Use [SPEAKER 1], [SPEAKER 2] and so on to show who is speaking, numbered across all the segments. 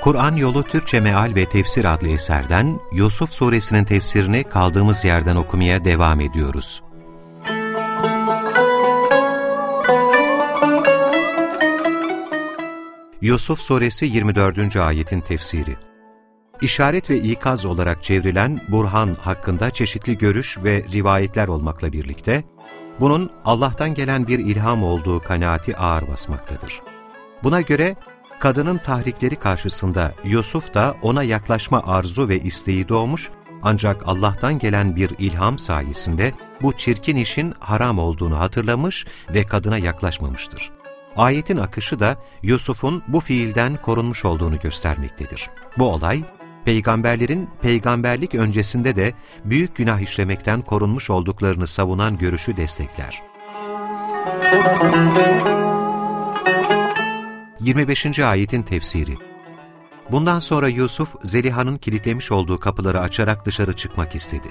[SPEAKER 1] Kur'an Yolu Türkçe Meal ve Tefsir adlı eserden Yusuf Suresinin tefsirini kaldığımız yerden okumaya devam ediyoruz. Yusuf Suresi 24. ayetin tefsiri İşaret ve ikaz olarak çevrilen Burhan hakkında çeşitli görüş ve rivayetler olmakla birlikte, bunun Allah'tan gelen bir ilham olduğu kanaati ağır basmaktadır. Buna göre kadının tahrikleri karşısında Yusuf da ona yaklaşma arzu ve isteği doğmuş ancak Allah'tan gelen bir ilham sayesinde bu çirkin işin haram olduğunu hatırlamış ve kadına yaklaşmamıştır. Ayetin akışı da Yusuf'un bu fiilden korunmuş olduğunu göstermektedir. Bu olay, peygamberlerin peygamberlik öncesinde de büyük günah işlemekten korunmuş olduklarını savunan görüşü destekler. 25. ayetin tefsiri Bundan sonra Yusuf, Zeliha'nın kilitlemiş olduğu kapıları açarak dışarı çıkmak istedi.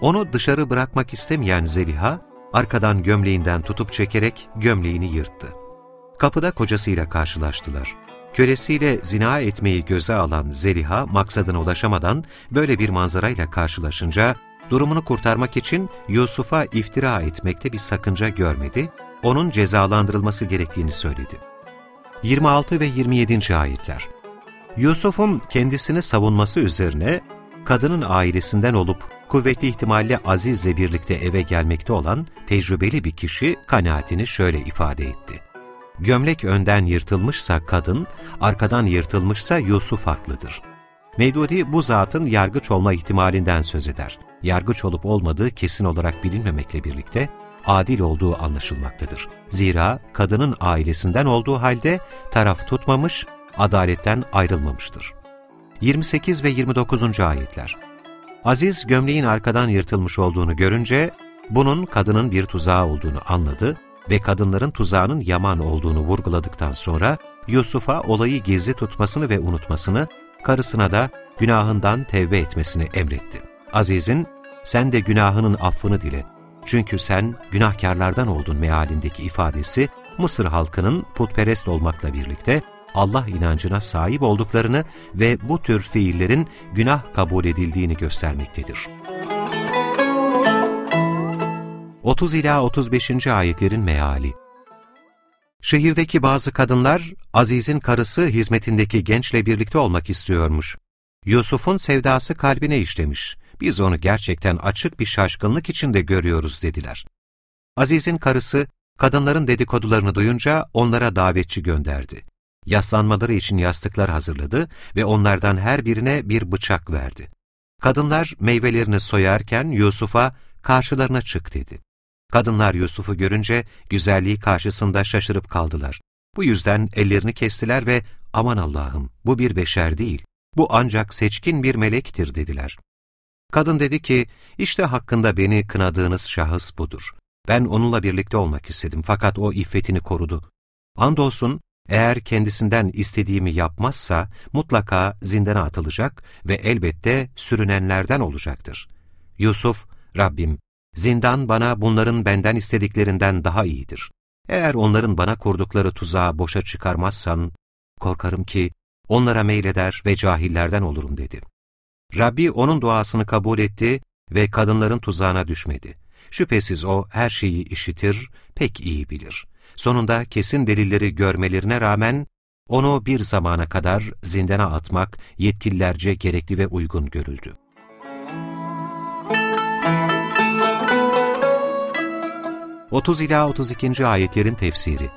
[SPEAKER 1] Onu dışarı bırakmak istemeyen Zeliha, arkadan gömleğinden tutup çekerek gömleğini yırttı. Kapıda kocasıyla karşılaştılar. Kölesiyle zina etmeyi göze alan Zeliha, maksadına ulaşamadan böyle bir manzarayla karşılaşınca, durumunu kurtarmak için Yusuf'a iftira etmekte bir sakınca görmedi, onun cezalandırılması gerektiğini söyledi. 26 ve 27. ayetler Yusuf'un kendisini savunması üzerine kadının ailesinden olup kuvvetli ihtimalle Aziz'le birlikte eve gelmekte olan tecrübeli bir kişi kanaatini şöyle ifade etti. Gömlek önden yırtılmışsa kadın, arkadan yırtılmışsa Yusuf haklıdır. Mevdudi bu zatın yargıç olma ihtimalinden söz eder. Yargıç olup olmadığı kesin olarak bilinmemekle birlikte, adil olduğu anlaşılmaktadır. Zira kadının ailesinden olduğu halde taraf tutmamış, adaletten ayrılmamıştır. 28 ve 29. ayetler Aziz gömleğin arkadan yırtılmış olduğunu görünce, bunun kadının bir tuzağı olduğunu anladı ve kadınların tuzağının yaman olduğunu vurguladıktan sonra, Yusuf'a olayı gizli tutmasını ve unutmasını, karısına da günahından tevbe etmesini emretti. Aziz'in, sen de günahının affını dile, çünkü sen günahkarlardan oldun mealindeki ifadesi, Mısır halkının putperest olmakla birlikte Allah inancına sahip olduklarını ve bu tür fiillerin günah kabul edildiğini göstermektedir. 30 ila 35. ayetlerin meali Şehirdeki bazı kadınlar, Aziz'in karısı hizmetindeki gençle birlikte olmak istiyormuş. Yusuf'un sevdası kalbine işlemiş. Biz onu gerçekten açık bir şaşkınlık içinde görüyoruz dediler. Aziz'in karısı, kadınların dedikodularını duyunca onlara davetçi gönderdi. Yaslanmaları için yastıklar hazırladı ve onlardan her birine bir bıçak verdi. Kadınlar meyvelerini soyarken Yusuf'a karşılarına çık dedi. Kadınlar Yusuf'u görünce güzelliği karşısında şaşırıp kaldılar. Bu yüzden ellerini kestiler ve aman Allah'ım bu bir beşer değil, bu ancak seçkin bir melektir dediler. Kadın dedi ki, işte hakkında beni kınadığınız şahıs budur. Ben onunla birlikte olmak istedim fakat o iffetini korudu. Andolsun eğer kendisinden istediğimi yapmazsa mutlaka zindana atılacak ve elbette sürünenlerden olacaktır. Yusuf, Rabbim, zindan bana bunların benden istediklerinden daha iyidir. Eğer onların bana kurdukları tuzağı boşa çıkarmazsan, korkarım ki onlara meyleder ve cahillerden olurum dedi. Rabbi onun duasını kabul etti ve kadınların tuzağına düşmedi. Şüphesiz o her şeyi işitir, pek iyi bilir. Sonunda kesin delilleri görmelerine rağmen onu bir zamana kadar zindana atmak yetkililerce gerekli ve uygun görüldü. Otuz ila 32. ayetlerin tefsiri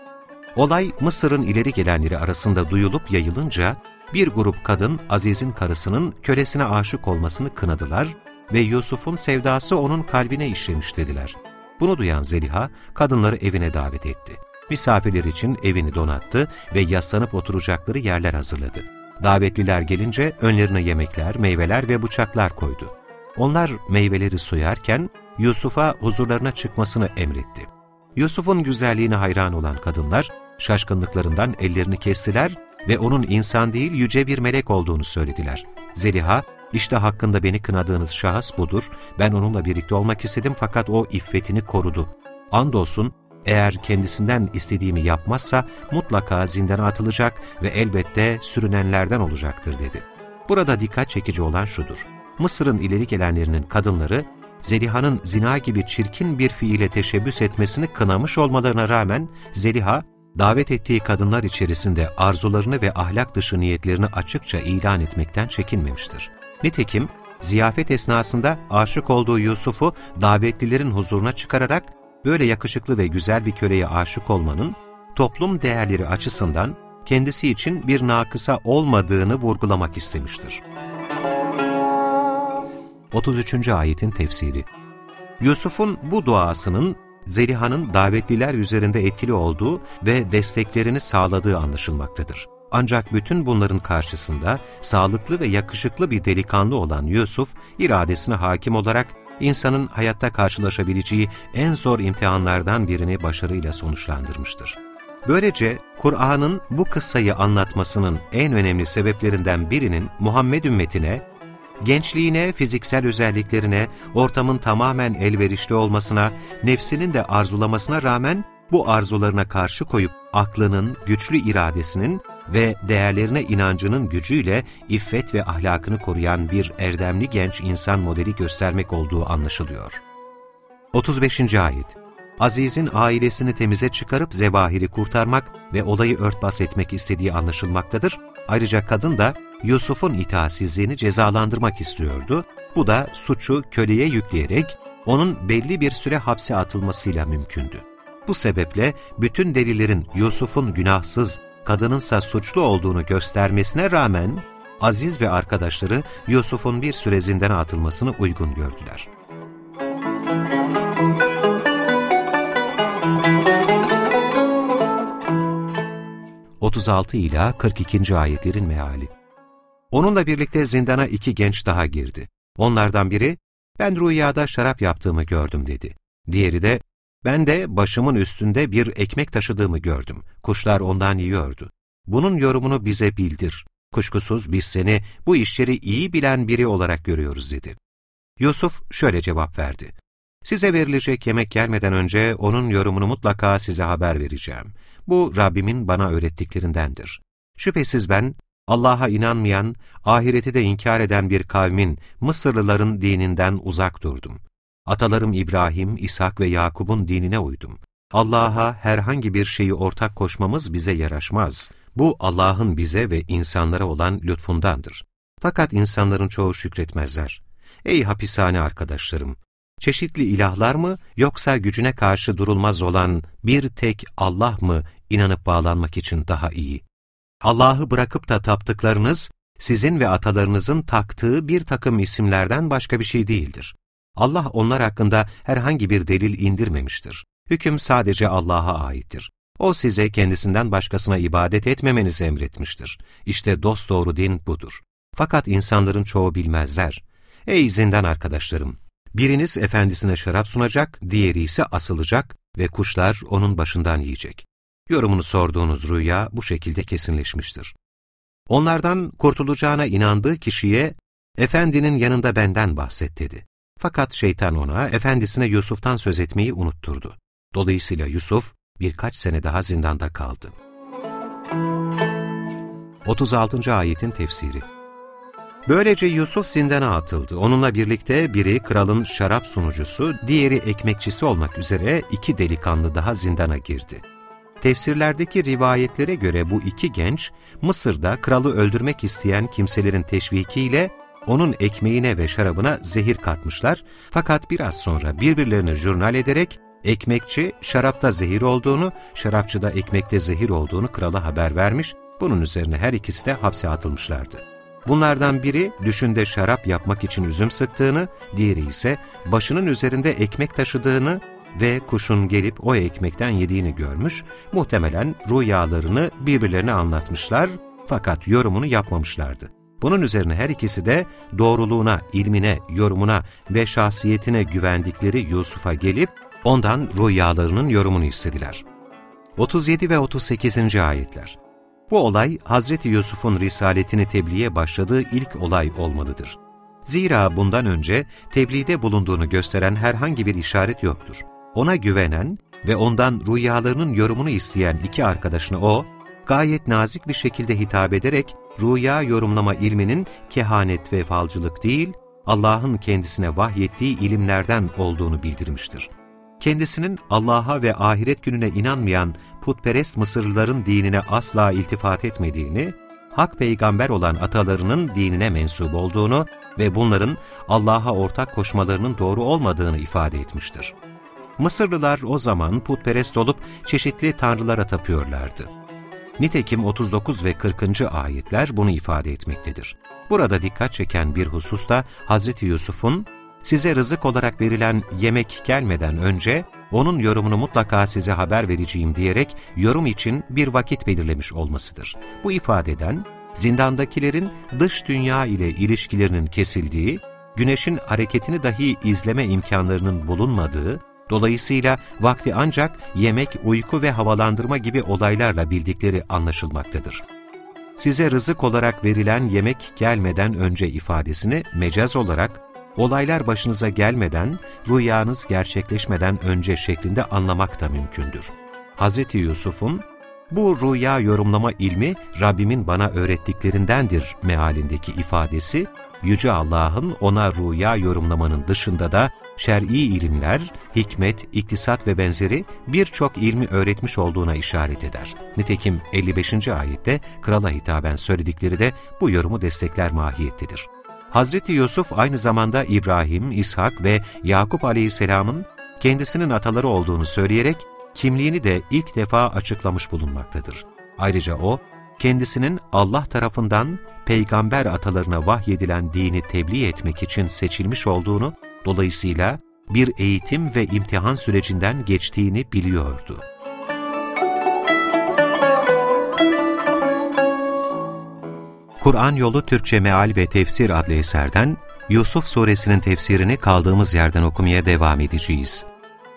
[SPEAKER 1] Olay Mısır'ın ileri gelenleri arasında duyulup yayılınca bir grup kadın Aziz'in karısının kölesine aşık olmasını kınadılar ve Yusuf'un sevdası onun kalbine işlemiş dediler. Bunu duyan Zeliha kadınları evine davet etti. Misafirler için evini donattı ve yaslanıp oturacakları yerler hazırladı. Davetliler gelince önlerine yemekler, meyveler ve bıçaklar koydu. Onlar meyveleri soyarken Yusuf'a huzurlarına çıkmasını emretti. Yusuf'un güzelliğine hayran olan kadınlar şaşkınlıklarından ellerini kestiler ve onun insan değil yüce bir melek olduğunu söylediler. Zeliha, işte hakkında beni kınadığınız şahıs budur, ben onunla birlikte olmak istedim fakat o iffetini korudu. Andolsun eğer kendisinden istediğimi yapmazsa mutlaka zindana atılacak ve elbette sürünenlerden olacaktır dedi. Burada dikkat çekici olan şudur. Mısır'ın ileri gelenlerinin kadınları, Zeliha'nın zina gibi çirkin bir fiile teşebbüs etmesini kınamış olmalarına rağmen Zeliha, davet ettiği kadınlar içerisinde arzularını ve ahlak dışı niyetlerini açıkça ilan etmekten çekinmemiştir. Nitekim, ziyafet esnasında aşık olduğu Yusuf'u davetlilerin huzuruna çıkararak böyle yakışıklı ve güzel bir köleye aşık olmanın toplum değerleri açısından kendisi için bir nakısa olmadığını vurgulamak istemiştir. 33. Ayetin Tefsiri Yusuf'un bu duasının Zeliha'nın davetliler üzerinde etkili olduğu ve desteklerini sağladığı anlaşılmaktadır. Ancak bütün bunların karşısında sağlıklı ve yakışıklı bir delikanlı olan Yusuf, iradesine hakim olarak insanın hayatta karşılaşabileceği en zor imtihanlardan birini başarıyla sonuçlandırmıştır. Böylece Kur'an'ın bu kıssayı anlatmasının en önemli sebeplerinden birinin Muhammed ümmetine, gençliğine, fiziksel özelliklerine, ortamın tamamen elverişli olmasına, nefsinin de arzulamasına rağmen bu arzularına karşı koyup aklının, güçlü iradesinin ve değerlerine inancının gücüyle iffet ve ahlakını koruyan bir erdemli genç insan modeli göstermek olduğu anlaşılıyor. 35. Ayet Aziz'in ailesini temize çıkarıp zevahiri kurtarmak ve olayı örtbas etmek istediği anlaşılmaktadır. Ayrıca kadın da Yusuf'un itaatsizliğini cezalandırmak istiyordu. Bu da suçu köleye yükleyerek onun belli bir süre hapse atılmasıyla mümkündü. Bu sebeple bütün delillerin Yusuf'un günahsız, kadınınsa suçlu olduğunu göstermesine rağmen Aziz ve arkadaşları Yusuf'un bir süre zindana atılmasını uygun gördüler. ...36 ila 42. ayetlerin meali. Onunla birlikte zindana iki genç daha girdi. Onlardan biri, ben rüyada şarap yaptığımı gördüm dedi. Diğeri de, ben de başımın üstünde bir ekmek taşıdığımı gördüm. Kuşlar ondan yiyordu. Bunun yorumunu bize bildir. Kuşkusuz biz seni bu işleri iyi bilen biri olarak görüyoruz dedi. Yusuf şöyle cevap verdi. Size verilecek yemek gelmeden önce onun yorumunu mutlaka size haber vereceğim. Bu Rabbimin bana öğrettiklerindendir. Şüphesiz ben Allah'a inanmayan, ahireti de inkar eden bir kavmin, Mısırlıların dininden uzak durdum. Atalarım İbrahim, İshak ve Yakub'un dinine uydum. Allah'a herhangi bir şeyi ortak koşmamız bize yaraşmaz. Bu Allah'ın bize ve insanlara olan lütfundandır. Fakat insanların çoğu şükretmezler. Ey hapishane arkadaşlarım! Çeşitli ilahlar mı yoksa gücüne karşı durulmaz olan bir tek Allah mı inanıp bağlanmak için daha iyi? Allah'ı bırakıp da taptıklarınız, sizin ve atalarınızın taktığı bir takım isimlerden başka bir şey değildir. Allah onlar hakkında herhangi bir delil indirmemiştir. Hüküm sadece Allah'a aittir. O size kendisinden başkasına ibadet etmemenizi emretmiştir. İşte dosdoğru din budur. Fakat insanların çoğu bilmezler. Ey zindan arkadaşlarım! Biriniz efendisine şarap sunacak, diğeri ise asılacak ve kuşlar onun başından yiyecek. Yorumunu sorduğunuz rüya bu şekilde kesinleşmiştir. Onlardan kurtulacağına inandığı kişiye, efendinin yanında benden bahset dedi. Fakat şeytan ona, efendisine Yusuf'tan söz etmeyi unutturdu. Dolayısıyla Yusuf birkaç sene daha zindanda kaldı. 36. Ayetin Tefsiri Böylece Yusuf zindana atıldı. Onunla birlikte biri kralın şarap sunucusu, diğeri ekmekçisi olmak üzere iki delikanlı daha zindana girdi. Tefsirlerdeki rivayetlere göre bu iki genç, Mısır'da kralı öldürmek isteyen kimselerin teşvikiyle onun ekmeğine ve şarabına zehir katmışlar fakat biraz sonra birbirlerini jurnal ederek ekmekçi şarapta zehir olduğunu, şarapçı da ekmekte zehir olduğunu krala haber vermiş, bunun üzerine her ikisi de hapse atılmışlardı. Bunlardan biri düşünde şarap yapmak için üzüm sıktığını, diğeri ise başının üzerinde ekmek taşıdığını ve kuşun gelip o ekmekten yediğini görmüş, muhtemelen rüyalarını birbirlerine anlatmışlar Fakat yorumunu yapmamışlardı. Bunun üzerine her ikisi de doğruluğuna, ilmine, yorumuna ve şahsiyetine güvendikleri Yusuf'a gelip ondan rüyalarının yorumunu istediler. 37 ve 38. ayetler Bu olay Hazreti Yusuf'un risaletini tebliğe başladığı ilk olay olmalıdır. Zira bundan önce tebliğde bulunduğunu gösteren herhangi bir işaret yoktur. Ona güvenen ve ondan rüyalarının yorumunu isteyen iki arkadaşını o, gayet nazik bir şekilde hitap ederek rüya yorumlama ilminin kehanet ve falcılık değil, Allah'ın kendisine vahyettiği ilimlerden olduğunu bildirmiştir. Kendisinin Allah'a ve ahiret gününe inanmayan putperest Mısırlıların dinine asla iltifat etmediğini, hak peygamber olan atalarının dinine mensup olduğunu ve bunların Allah'a ortak koşmalarının doğru olmadığını ifade etmiştir. Mısırlılar o zaman putperest olup çeşitli tanrılara tapıyorlardı. Nitekim 39 ve 40. ayetler bunu ifade etmektedir. Burada dikkat çeken bir husus da Hz. Yusuf'un size rızık olarak verilen yemek gelmeden önce onun yorumunu mutlaka size haber vereceğim diyerek yorum için bir vakit belirlemiş olmasıdır. Bu ifadeden zindandakilerin dış dünya ile ilişkilerinin kesildiği, güneşin hareketini dahi izleme imkanlarının bulunmadığı, dolayısıyla vakti ancak yemek, uyku ve havalandırma gibi olaylarla bildikleri anlaşılmaktadır. Size rızık olarak verilen yemek gelmeden önce ifadesini mecaz olarak olaylar başınıza gelmeden, rüyanız gerçekleşmeden önce şeklinde anlamak da mümkündür. Hz. Yusuf'un bu rüya yorumlama ilmi Rabbimin bana öğrettiklerindendir mealindeki ifadesi, Yüce Allah'ın ona rüya yorumlamanın dışında da şer'i ilimler, hikmet, iktisat ve benzeri birçok ilmi öğretmiş olduğuna işaret eder. Nitekim 55. ayette krala hitaben söyledikleri de bu yorumu destekler mahiyettedir. Hazreti Yusuf aynı zamanda İbrahim, İshak ve Yakup aleyhisselamın kendisinin ataları olduğunu söyleyerek kimliğini de ilk defa açıklamış bulunmaktadır. Ayrıca o, kendisinin Allah tarafından peygamber atalarına vahyedilen dini tebliğ etmek için seçilmiş olduğunu, dolayısıyla bir eğitim ve imtihan sürecinden geçtiğini biliyordu. Kur'an Yolu Türkçe Meal ve Tefsir adlı eserden Yusuf Suresinin tefsirini kaldığımız yerden okumaya devam edeceğiz.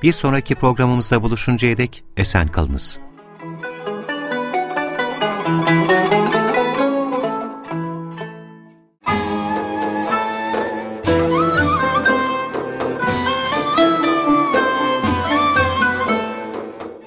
[SPEAKER 1] Bir sonraki programımızda buluşuncaya dek esen kalınız.